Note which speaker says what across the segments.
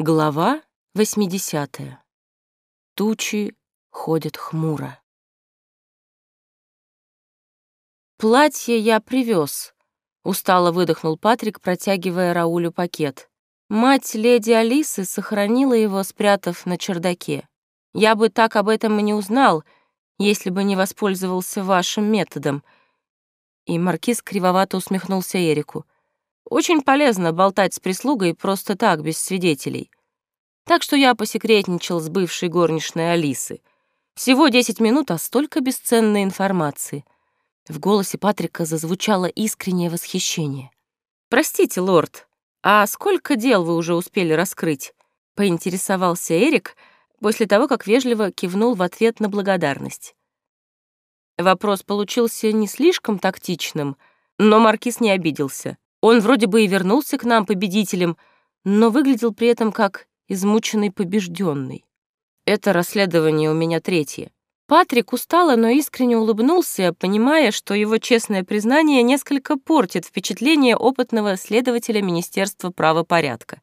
Speaker 1: Глава 80. Тучи ходят хмуро. «Платье я привез», — устало выдохнул Патрик, протягивая Раулю пакет. Мать леди Алисы сохранила его, спрятав на чердаке. Я бы так об этом и не узнал, если бы не воспользовался вашим методом. И маркиз кривовато усмехнулся Эрику. Очень полезно болтать с прислугой просто так, без свидетелей. Так что я посекретничал с бывшей горничной Алисы. Всего 10 минут, а столько бесценной информации. В голосе Патрика зазвучало искреннее восхищение. «Простите, лорд, а сколько дел вы уже успели раскрыть?» — поинтересовался Эрик после того, как вежливо кивнул в ответ на благодарность. Вопрос получился не слишком тактичным, но Маркиз не обиделся. Он вроде бы и вернулся к нам победителем, но выглядел при этом как измученный побежденный. Это расследование у меня третье. Патрик устало, но искренне улыбнулся, понимая, что его честное признание несколько портит впечатление опытного следователя Министерства правопорядка.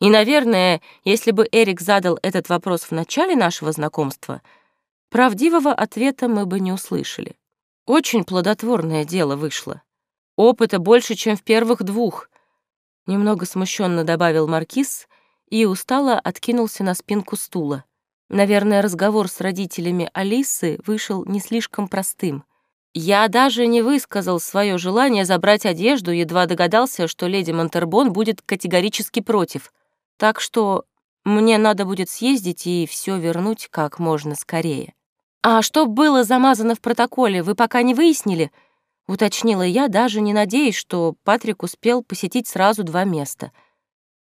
Speaker 1: И, наверное, если бы Эрик задал этот вопрос в начале нашего знакомства, правдивого ответа мы бы не услышали. Очень плодотворное дело вышло. Опыта больше, чем в первых двух. Немного смущенно добавил Маркиз и устало откинулся на спинку стула. Наверное, разговор с родителями Алисы вышел не слишком простым. Я даже не высказал свое желание забрать одежду, едва догадался, что леди Монтербон будет категорически против. Так что мне надо будет съездить и все вернуть как можно скорее. «А что было замазано в протоколе, вы пока не выяснили?» Уточнила я, даже не надеясь, что Патрик успел посетить сразу два места.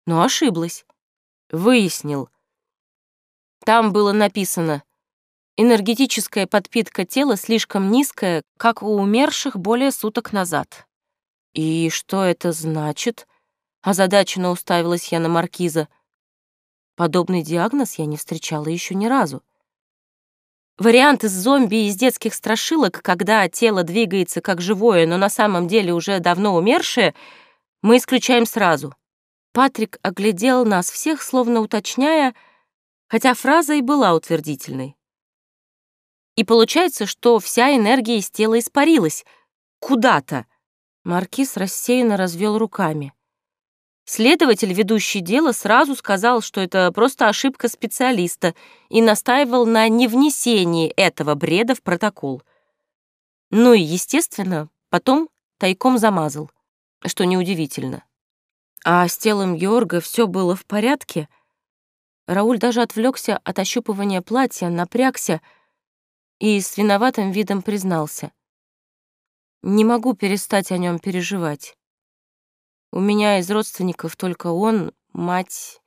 Speaker 1: Но ошиблась. Выяснил. Там было написано «Энергетическая подпитка тела слишком низкая, как у умерших более суток назад». «И что это значит?» Озадаченно уставилась я на маркиза. Подобный диагноз я не встречала еще ни разу. Вариант из зомби из детских страшилок, когда тело двигается как живое, но на самом деле уже давно умершее, мы исключаем сразу. Патрик оглядел нас всех, словно уточняя, хотя фраза и была утвердительной. И получается, что вся энергия из тела испарилась. Куда-то. Маркиз рассеянно развел руками. Следователь, ведущий дело, сразу сказал, что это просто ошибка специалиста и настаивал на невнесении этого бреда в протокол. Ну и, естественно, потом тайком замазал, что неудивительно. А с телом Георга все было в порядке. Рауль даже отвлекся от ощупывания платья, напрягся и с виноватым видом признался. «Не могу перестать о нем переживать. У меня из родственников только он, мать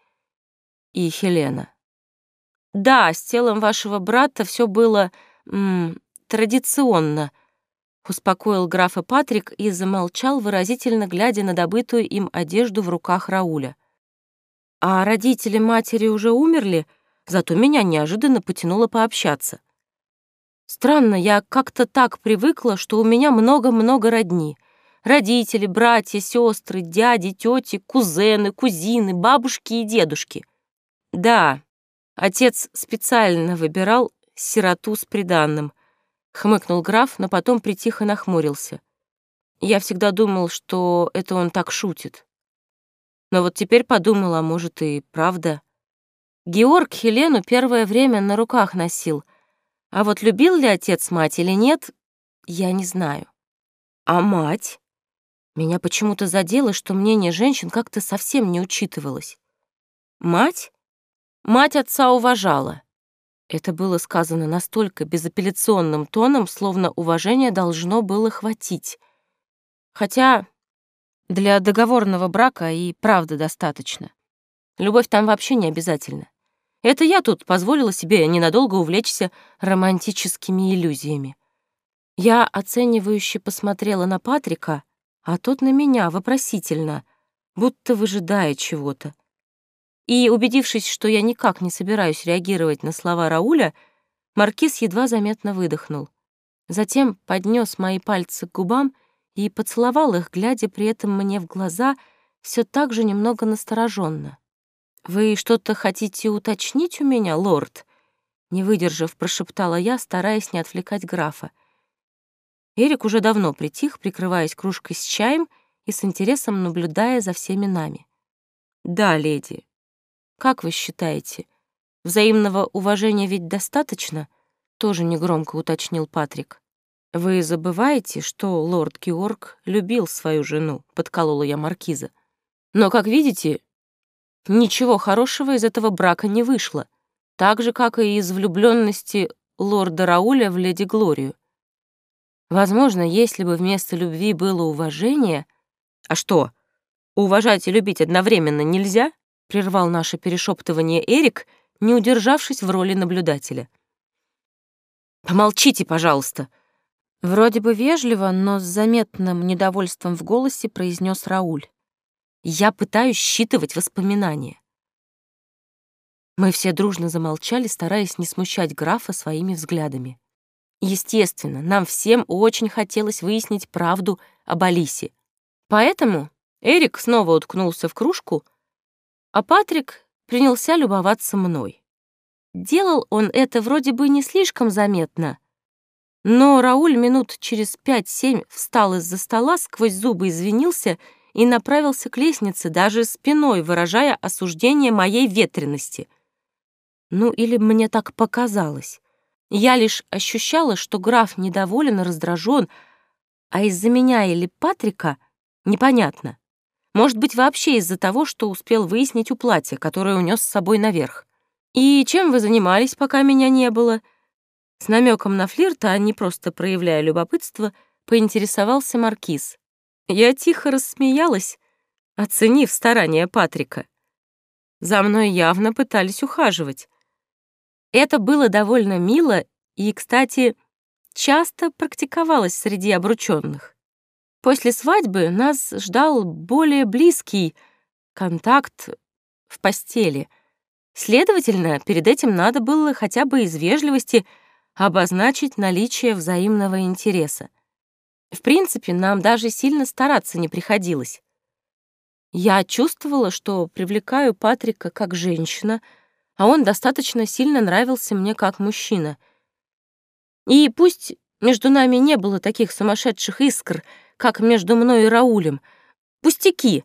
Speaker 1: и Хелена. Да, с телом вашего брата все было м, традиционно, успокоил графа Патрик и замолчал, выразительно глядя на добытую им одежду в руках Рауля. А родители матери уже умерли, зато меня неожиданно потянуло пообщаться. Странно, я как-то так привыкла, что у меня много-много родни — Родители, братья, сестры, дяди, тети, кузены, кузины, бабушки и дедушки. Да, отец специально выбирал сироту с приданным. Хмыкнул граф, но потом притихо нахмурился. Я всегда думал, что это он так шутит. Но вот теперь подумала, может и правда. Георг Хелену первое время на руках носил, а вот любил ли отец мать или нет, я не знаю. А мать? Меня почему-то задело, что мнение женщин как-то совсем не учитывалось. Мать? Мать отца уважала. Это было сказано настолько безапелляционным тоном, словно уважение должно было хватить. Хотя для договорного брака и правда достаточно. Любовь там вообще не обязательно. Это я тут позволила себе ненадолго увлечься романтическими иллюзиями. Я оценивающе посмотрела на Патрика, а тот на меня вопросительно, будто выжидая чего-то. И, убедившись, что я никак не собираюсь реагировать на слова Рауля, Маркиз едва заметно выдохнул. Затем поднес мои пальцы к губам и поцеловал их, глядя при этом мне в глаза все так же немного настороженно. «Вы что-то хотите уточнить у меня, лорд?» Не выдержав, прошептала я, стараясь не отвлекать графа. Эрик уже давно притих, прикрываясь кружкой с чаем и с интересом наблюдая за всеми нами. «Да, леди. Как вы считаете, взаимного уважения ведь достаточно?» Тоже негромко уточнил Патрик. «Вы забываете, что лорд Георг любил свою жену», — подколола я маркиза. «Но, как видите, ничего хорошего из этого брака не вышло так же, как и из влюбленности лорда Рауля в леди Глорию. Возможно, если бы вместо любви было уважение... А что, уважать и любить одновременно нельзя? Прервал наше перешептывание Эрик, не удержавшись в роли наблюдателя. «Помолчите, пожалуйста!» Вроде бы вежливо, но с заметным недовольством в голосе произнес Рауль. «Я пытаюсь считывать воспоминания. Мы все дружно замолчали, стараясь не смущать графа своими взглядами. Естественно, нам всем очень хотелось выяснить правду об Алисе. Поэтому Эрик снова уткнулся в кружку, а Патрик принялся любоваться мной. Делал он это вроде бы не слишком заметно, но Рауль минут через пять-семь встал из-за стола, сквозь зубы извинился и направился к лестнице, даже спиной выражая осуждение моей ветренности — ну, или мне так показалось. Я лишь ощущала, что граф недоволен и раздражен, а из-за меня или Патрика — непонятно. Может быть, вообще из-за того, что успел выяснить у платья, которое унес с собой наверх. «И чем вы занимались, пока меня не было?» С намеком на флирт, а не просто проявляя любопытство, поинтересовался Маркиз. Я тихо рассмеялась, оценив старания Патрика. За мной явно пытались ухаживать. Это было довольно мило и, кстати, часто практиковалось среди обручённых. После свадьбы нас ждал более близкий контакт в постели. Следовательно, перед этим надо было хотя бы из вежливости обозначить наличие взаимного интереса. В принципе, нам даже сильно стараться не приходилось. Я чувствовала, что привлекаю Патрика как женщина — а он достаточно сильно нравился мне как мужчина. И пусть между нами не было таких сумасшедших искр, как между мной и Раулем, пустяки,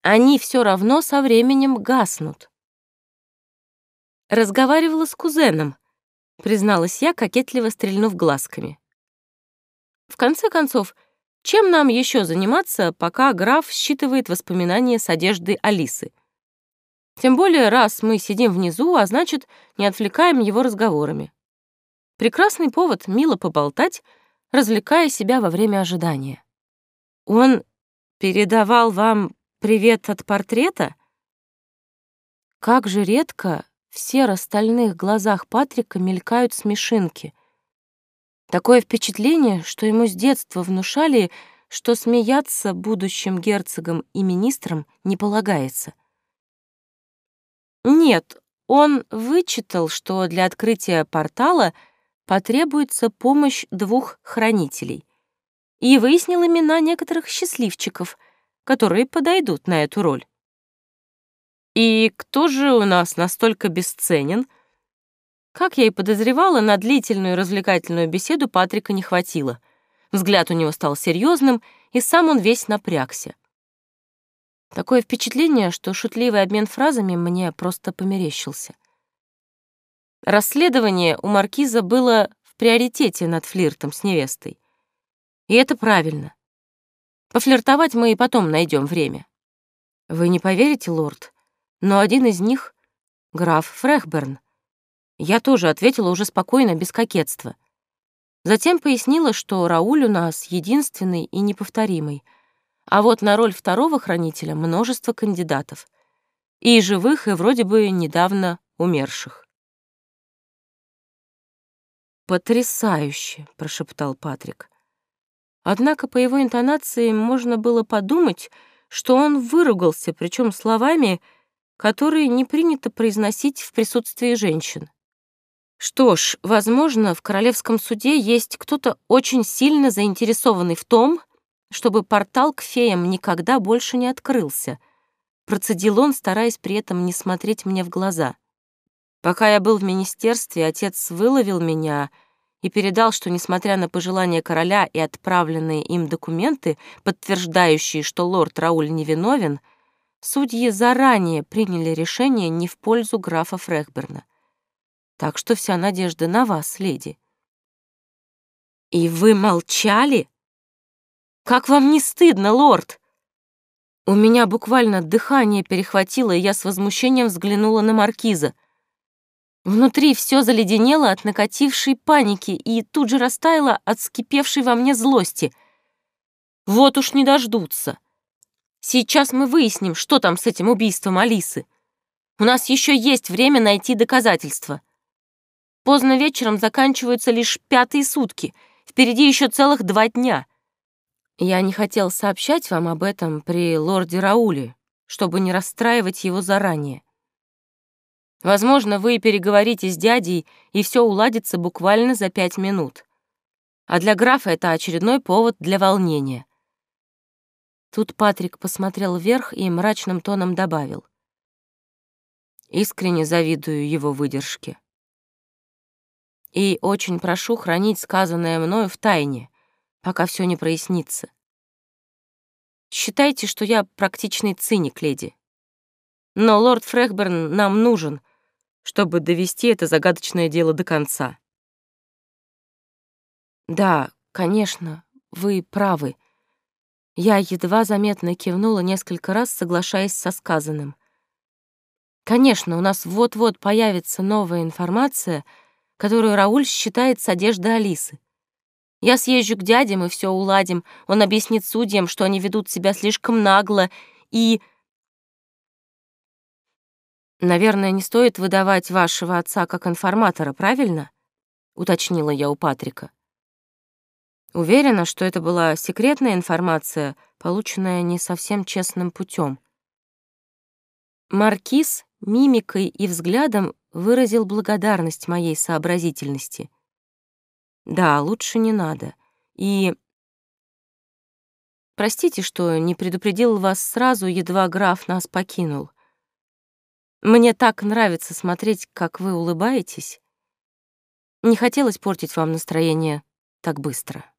Speaker 1: они все равно со временем гаснут. Разговаривала с кузеном, призналась я, кокетливо стрельнув глазками. В конце концов, чем нам еще заниматься, пока граф считывает воспоминания с одежды Алисы? Тем более, раз мы сидим внизу, а значит, не отвлекаем его разговорами. Прекрасный повод мило поболтать, развлекая себя во время ожидания. Он передавал вам привет от портрета? Как же редко в серо-стальных глазах Патрика мелькают смешинки. Такое впечатление, что ему с детства внушали, что смеяться будущим герцогом и министром не полагается. Нет, он вычитал, что для открытия портала потребуется помощь двух хранителей, и выяснил имена некоторых счастливчиков, которые подойдут на эту роль. И кто же у нас настолько бесценен? Как я и подозревала, на длительную развлекательную беседу Патрика не хватило. Взгляд у него стал серьезным, и сам он весь напрягся. Такое впечатление, что шутливый обмен фразами мне просто померещился. Расследование у маркиза было в приоритете над флиртом с невестой. И это правильно. Пофлиртовать мы и потом найдем время. Вы не поверите, лорд, но один из них — граф Фрехберн. Я тоже ответила уже спокойно, без кокетства. Затем пояснила, что Рауль у нас единственный и неповторимый — а вот на роль второго хранителя множество кандидатов. И живых, и вроде бы недавно умерших. «Потрясающе!» — прошептал Патрик. Однако по его интонации можно было подумать, что он выругался, причем словами, которые не принято произносить в присутствии женщин. Что ж, возможно, в королевском суде есть кто-то очень сильно заинтересованный в том, чтобы портал к феям никогда больше не открылся. процедил он, стараясь при этом не смотреть мне в глаза. Пока я был в министерстве, отец выловил меня и передал, что, несмотря на пожелания короля и отправленные им документы, подтверждающие, что лорд Рауль невиновен, судьи заранее приняли решение не в пользу графа Фрехберна. Так что вся надежда на вас, леди. И вы молчали? Как вам не стыдно, лорд? У меня буквально дыхание перехватило, и я с возмущением взглянула на маркиза. Внутри все заледенело от накатившей паники и тут же растаяло от скипевшей во мне злости. Вот уж не дождутся. Сейчас мы выясним, что там с этим убийством Алисы. У нас еще есть время найти доказательства. Поздно вечером заканчиваются лишь пятые сутки. Впереди еще целых два дня. Я не хотел сообщать вам об этом при лорде Рауле, чтобы не расстраивать его заранее. Возможно, вы переговорите с дядей, и все уладится буквально за пять минут. А для графа это очередной повод для волнения. Тут Патрик посмотрел вверх и мрачным тоном добавил. Искренне завидую его выдержке. И очень прошу хранить сказанное мною в тайне, пока все не прояснится. Считайте, что я практичный циник, леди. Но лорд Фрехберн нам нужен, чтобы довести это загадочное дело до конца. Да, конечно, вы правы. Я едва заметно кивнула несколько раз, соглашаясь со сказанным. Конечно, у нас вот-вот появится новая информация, которую Рауль считает с одежды Алисы. Я съезжу к дяде, мы все уладим. Он объяснит судьям, что они ведут себя слишком нагло и... Наверное, не стоит выдавать вашего отца как информатора, правильно? Уточнила я у Патрика. Уверена, что это была секретная информация, полученная не совсем честным путем. Маркиз мимикой и взглядом выразил благодарность моей сообразительности — да, лучше не надо. И... Простите, что не предупредил вас сразу, едва граф нас покинул. Мне так нравится смотреть, как вы улыбаетесь. Не хотелось портить вам настроение так быстро.